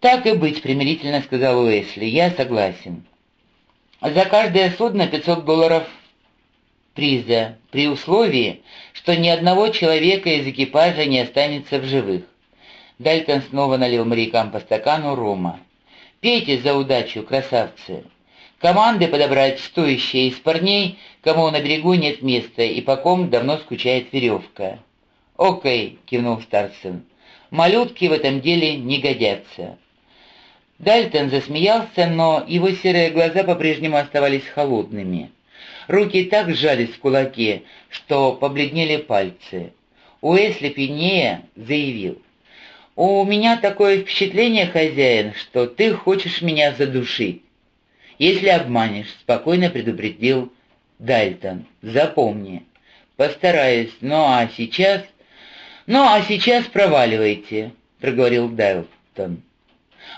«Так и быть», — примирительно сказал Уэсли, — «я согласен». «За каждое судно 500 долларов приза, при условии, что ни одного человека из экипажа не останется в живых». Дальтон снова налил морякам по стакану рома. «Пейте за удачу, красавцы!» Команды подобрать стоящие из парней, кому на берегу нет места и по ком давно скучает веревка. «Окей», — кивнул Старцин, — «малютки в этом деле не годятся». Дальтон засмеялся, но его серые глаза по-прежнему оставались холодными. Руки так сжались в кулаки, что побледнели пальцы. Уэсли пьянее заявил. «У меня такое впечатление, хозяин, что ты хочешь меня задушить. Если обманешь, спокойно предупредил Дальтон. Запомни. Постараюсь. Ну а сейчас... Ну а сейчас проваливайте, проговорил Дальтон.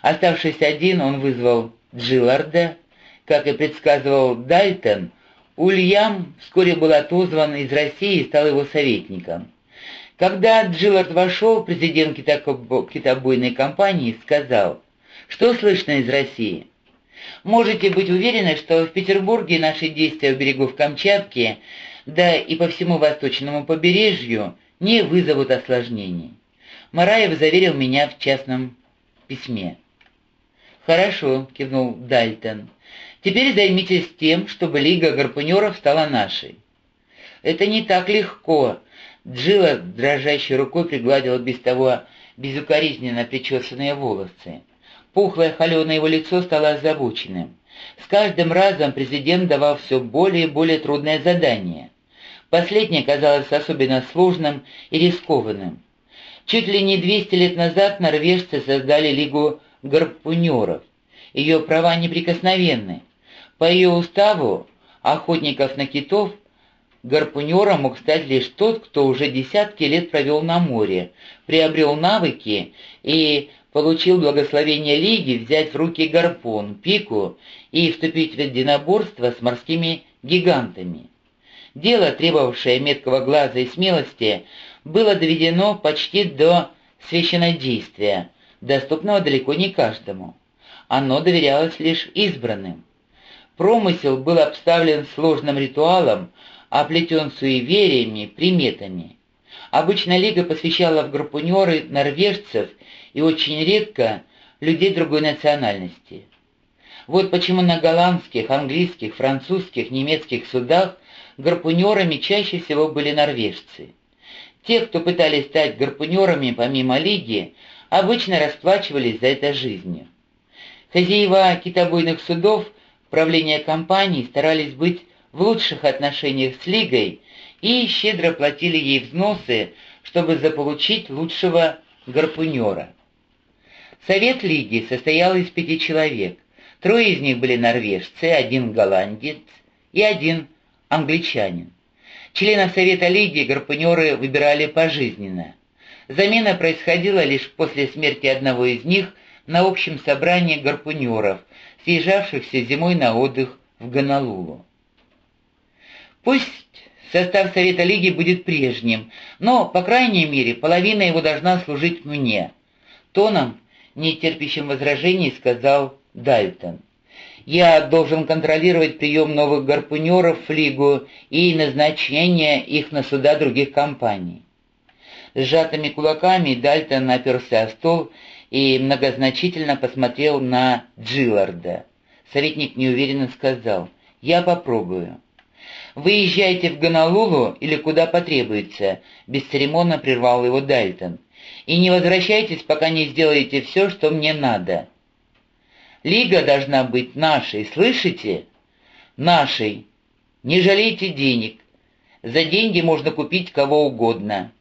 Оставшись один, он вызвал Джилларда. Как и предсказывал Дальтон, Ульям вскоре был отозван из России и стал его советником. Когда Джиллард вошел, президент китобойной компании сказал, «Что слышно из России?» Можете быть уверены, что в Петербурге наши действия у берегов Камчатки, да и по всему восточному побережью, не вызовут осложнений. Мараев заверил меня в частном письме. «Хорошо», — кивнул Дальтон. «Теперь займитесь тем, чтобы Лига гарпунеров стала нашей». «Это не так легко», — Джилла дрожащей рукой пригладила без того безукоризненно причесанные волосы. Пухлое холеное его лицо стало озабоченным. С каждым разом президент давал все более и более трудное задание. Последнее казалось особенно сложным и рискованным. Чуть ли не 200 лет назад норвежцы создали Лигу гарпунеров. Ее права неприкосновенны. По ее уставу охотников на китов гарпунером мог стать лишь тот, кто уже десятки лет провел на море, приобрел навыки и получил благословение Лиги взять в руки гарпун, пику и вступить в единоборство с морскими гигантами. Дело, требовавшее меткого глаза и смелости, было доведено почти до священнодействия, доступного далеко не каждому. Оно доверялось лишь избранным. Промысел был обставлен сложным ритуалом, оплетен суевериями, приметами. Обычно Лига посвящала в группунеры норвежцев и очень редко людей другой национальности. Вот почему на голландских, английских, французских, немецких судах гарпунерами чаще всего были норвежцы. Те, кто пытались стать гарпунерами помимо Лиги, обычно расплачивались за это жизнью. Хозяева китобойных судов, правление компаний старались быть в лучших отношениях с Лигой и щедро платили ей взносы, чтобы заполучить лучшего гарпунера. Совет Лиги состоял из пяти человек. Трое из них были норвежцы, один голландец и один англичанин. Членов Совета Лиги гарпунеры выбирали пожизненно. Замена происходила лишь после смерти одного из них на общем собрании гарпунеров, съезжавшихся зимой на отдых в Гонолулу. Пусть состав Совета Лиги будет прежним, но, по крайней мере, половина его должна служить мне. Тоном, нетерпящим возражений, сказал Дальтон. «Я должен контролировать прием новых гарпунеров в Лигу и назначение их на суда других компаний». Сжатыми кулаками Дальтон оперся о стол и многозначительно посмотрел на Джилларда. Советник неуверенно сказал «Я попробую». «Выезжайте в Гонолулу или куда потребуется», — бесцеремонно прервал его Дальтон и не возвращайтесь, пока не сделаете все, что мне надо. Лига должна быть нашей, слышите? Нашей. Не жалейте денег. За деньги можно купить кого угодно.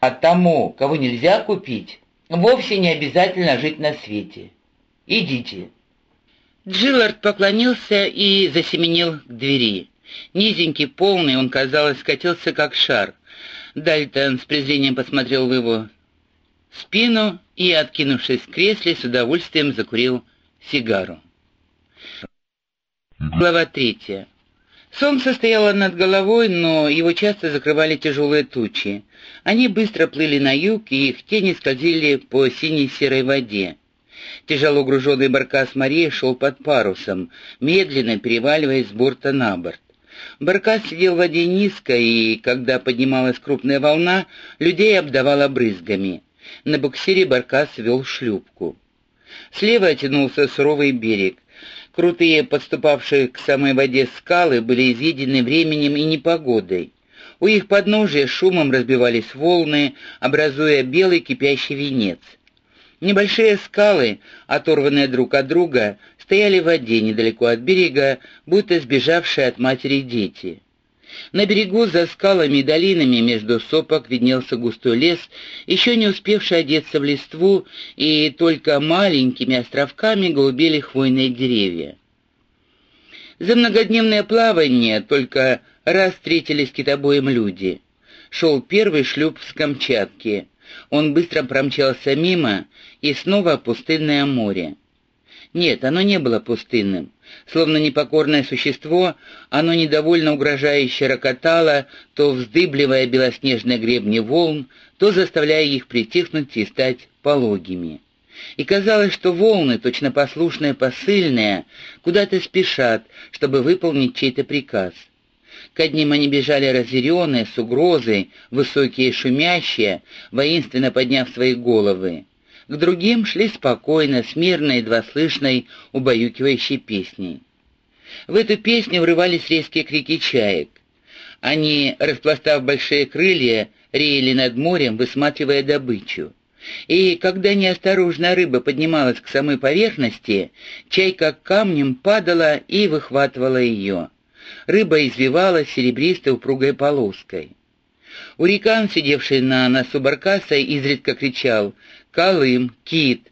А тому, кого нельзя купить, вовсе не обязательно жить на свете. Идите». Джиллард поклонился и засеменил к двери. Низенький, полный, он, казалось, скатился как шар. Дальтон с презрением посмотрел в его спину и, откинувшись в кресле, с удовольствием закурил сигару. Глава третья. Солнце стояло над головой, но его часто закрывали тяжелые тучи. Они быстро плыли на юг, и их тени скользили по синей серой воде. Тяжело груженный баркас Марии шел под парусом, медленно переваливаясь с борта на борт. Баркас сидел в воде низко, и, когда поднималась крупная волна, людей обдавала брызгами. На буксире Баркас вел шлюпку. Слева тянулся суровый берег. Крутые, подступавшие к самой воде скалы, были изъедены временем и непогодой. У их подножия шумом разбивались волны, образуя белый кипящий венец. Небольшие скалы, оторванные друг от друга, стояли в воде недалеко от берега, будто сбежавшие от матери дети. На берегу за скалами и долинами между сопок виднелся густой лес, еще не успевший одеться в листву, и только маленькими островками голубели хвойные деревья. За многодневное плавание только раз встретились китобоем люди. Шел первый шлюп с Камчатки. Он быстро промчался мимо, и снова пустынное море. Нет, оно не было пустынным. Словно непокорное существо, оно недовольно угрожающе рокотало, то вздыбливая белоснежные гребни волн, то заставляя их притихнуть и стать пологими. И казалось, что волны, точно послушные посыльные, куда-то спешат, чтобы выполнить чей-то приказ. К одним они бежали разъяренные, с угрозой, высокие и шумящие, воинственно подняв свои головы к другим шли спокойно, смирно, едва слышной, убаюкивающей песней. В эту песню врывались резкие крики чаек. Они, распластав большие крылья, реяли над морем, высматривая добычу. И когда неосторожная рыба поднималась к самой поверхности, чайка камнем падала и выхватывала ее. Рыба извивалась серебристой упругой полоской. Урикан, сидевший на носу баркаса, изредка кричал «Колым! Кит!».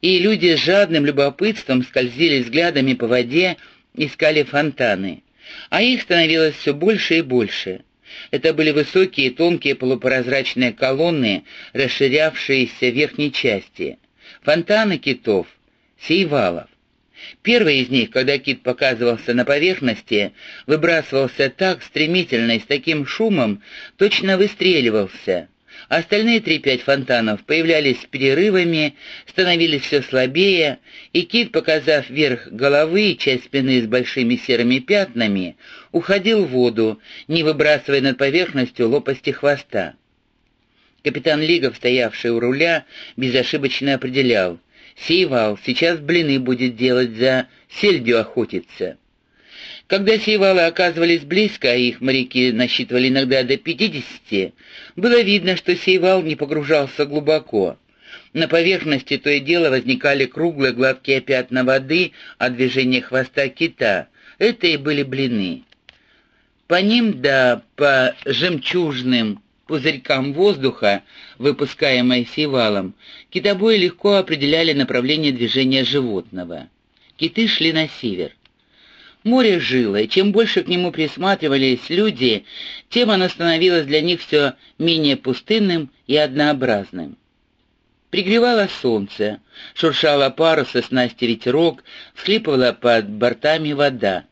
И люди с жадным любопытством скользили взглядами по воде, искали фонтаны. А их становилось все больше и больше. Это были высокие тонкие полупрозрачные колонны, расширявшиеся в верхней части. Фонтаны китов, сейвалов. Первый из них, когда кит показывался на поверхности, выбрасывался так стремительно и с таким шумом, точно выстреливался. Остальные три-пять фонтанов появлялись с перерывами, становились все слабее, и кит, показав верх головы и часть спины с большими серыми пятнами, уходил в воду, не выбрасывая над поверхностью лопасти хвоста. Капитан Лигов, стоявший у руля, безошибочно определял — Сейвал сейчас блины будет делать, за сельдью охотиться. Когда сейвалы оказывались близко, а их моряки насчитывали иногда до пятидесяти, было видно, что сейвал не погружался глубоко. На поверхности то и дело возникали круглые гладкие пятна воды от движения хвоста кита. Это и были блины. По ним, да по жемчужным пузырькам воздуха, выпускаемой севалом, китобои легко определяли направление движения животного. Киты шли на север. Море жило, и чем больше к нему присматривались люди, тем оно становилось для них все менее пустынным и однообразным. Пригревало солнце, шуршало паруса снасти ветерок, всхлипывала под бортами вода.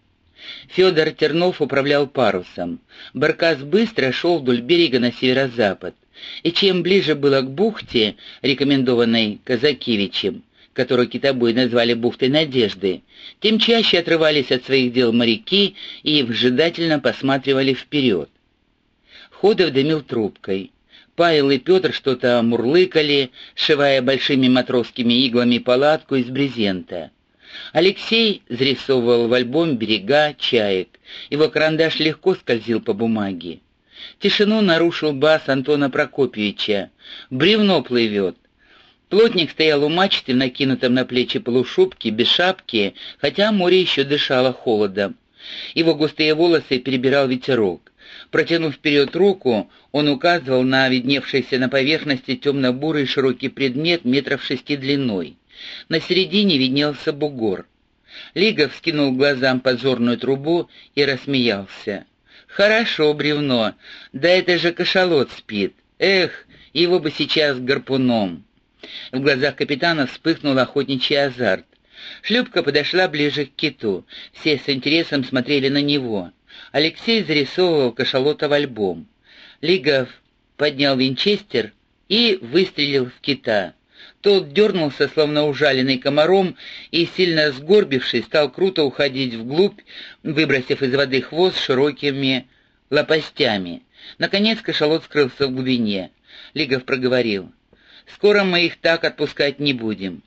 Федор Тернов управлял парусом. Баркас быстро шел вдоль берега на северо-запад. И чем ближе было к бухте, рекомендованной Казакевичем, которую китобои назвали бухтой Надежды, тем чаще отрывались от своих дел моряки и вжидательно посматривали вперед. Ходов дымил трубкой. Павел и Петр что-то мурлыкали, сшивая большими матросскими иглами палатку из брезента. Алексей зарисовывал в альбом берега чаек. Его карандаш легко скользил по бумаге. Тишину нарушил бас Антона Прокопьевича. «Бревно плывет». Плотник стоял у мачты накинутом на плечи полушубке, без шапки, хотя море еще дышало холодом. Его густые волосы перебирал ветерок. Протянув вперед руку, он указывал на видневшийся на поверхности темно-бурый широкий предмет метров шести длиной. На середине виднелся бугор. Лига вскинул глазам подзорную трубу и рассмеялся. «Хорошо, бревно, да это же кашалот спит. Эх, его бы сейчас гарпуном». В глазах капитана вспыхнул охотничий азарт. Шлюпка подошла ближе к киту. Все с интересом смотрели на него. Алексей зарисовывал кашалота в альбом. Лигов поднял винчестер и выстрелил в кита. Тот дернулся, словно ужаленный комаром, и, сильно сгорбившись, стал круто уходить вглубь, выбросив из воды хвост широкими лопастями. Наконец кашалот скрылся в глубине. Лигов проговорил. «Скоро мы их так отпускать не будем».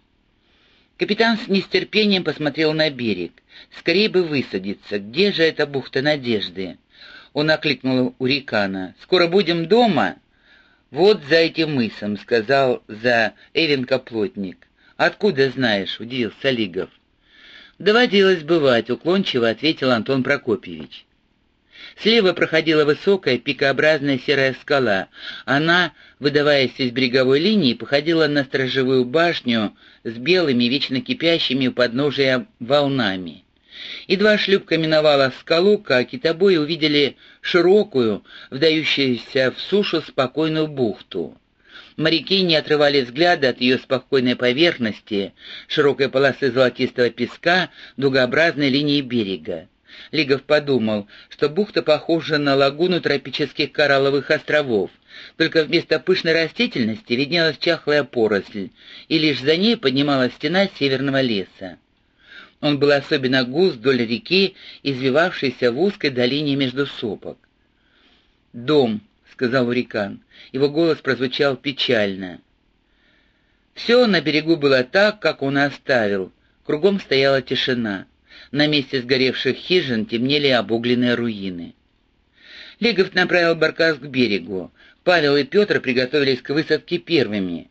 Капитан с нестерпением посмотрел на берег. Скорее бы высадиться. Где же эта бухта Надежды? Он окликнул Урикана. «Скоро будем дома?» «Вот за этим мысом», — сказал за Эвенка плотник. «Откуда знаешь?» — удивился Лигов. «Доводилось бывать», — уклончиво ответил Антон Прокопьевич. Слева проходила высокая пикообразная серая скала. Она, выдаваясь из береговой линии, походила на сторожевую башню с белыми, вечно кипящими у подножия волнами. Едва шлюпка миновала скалу, как китобои увидели широкую, вдающуюся в сушу спокойную бухту. Моряки не отрывали взгляда от ее спокойной поверхности, широкой полосы золотистого песка, дугообразной линии берега. Лигов подумал, что бухта похожа на лагуну тропических коралловых островов, только вместо пышной растительности виднелась чахлая поросль, и лишь за ней поднималась стена северного леса. Он был особенно густ вдоль реки, извивавшейся в узкой долине между сопок. «Дом», — сказал Урикан. Его голос прозвучал печально. Все на берегу было так, как он оставил. Кругом стояла тишина. На месте сгоревших хижин темнели обугленные руины. Легов направил баркас к берегу. Павел и Петр приготовились к высадке первыми.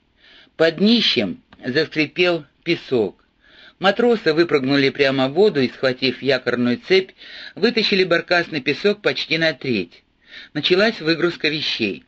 Под днищем заскрипел песок. Матросы выпрыгнули прямо в воду и, схватив якорную цепь, вытащили баркас на песок почти на треть. Началась выгрузка вещей.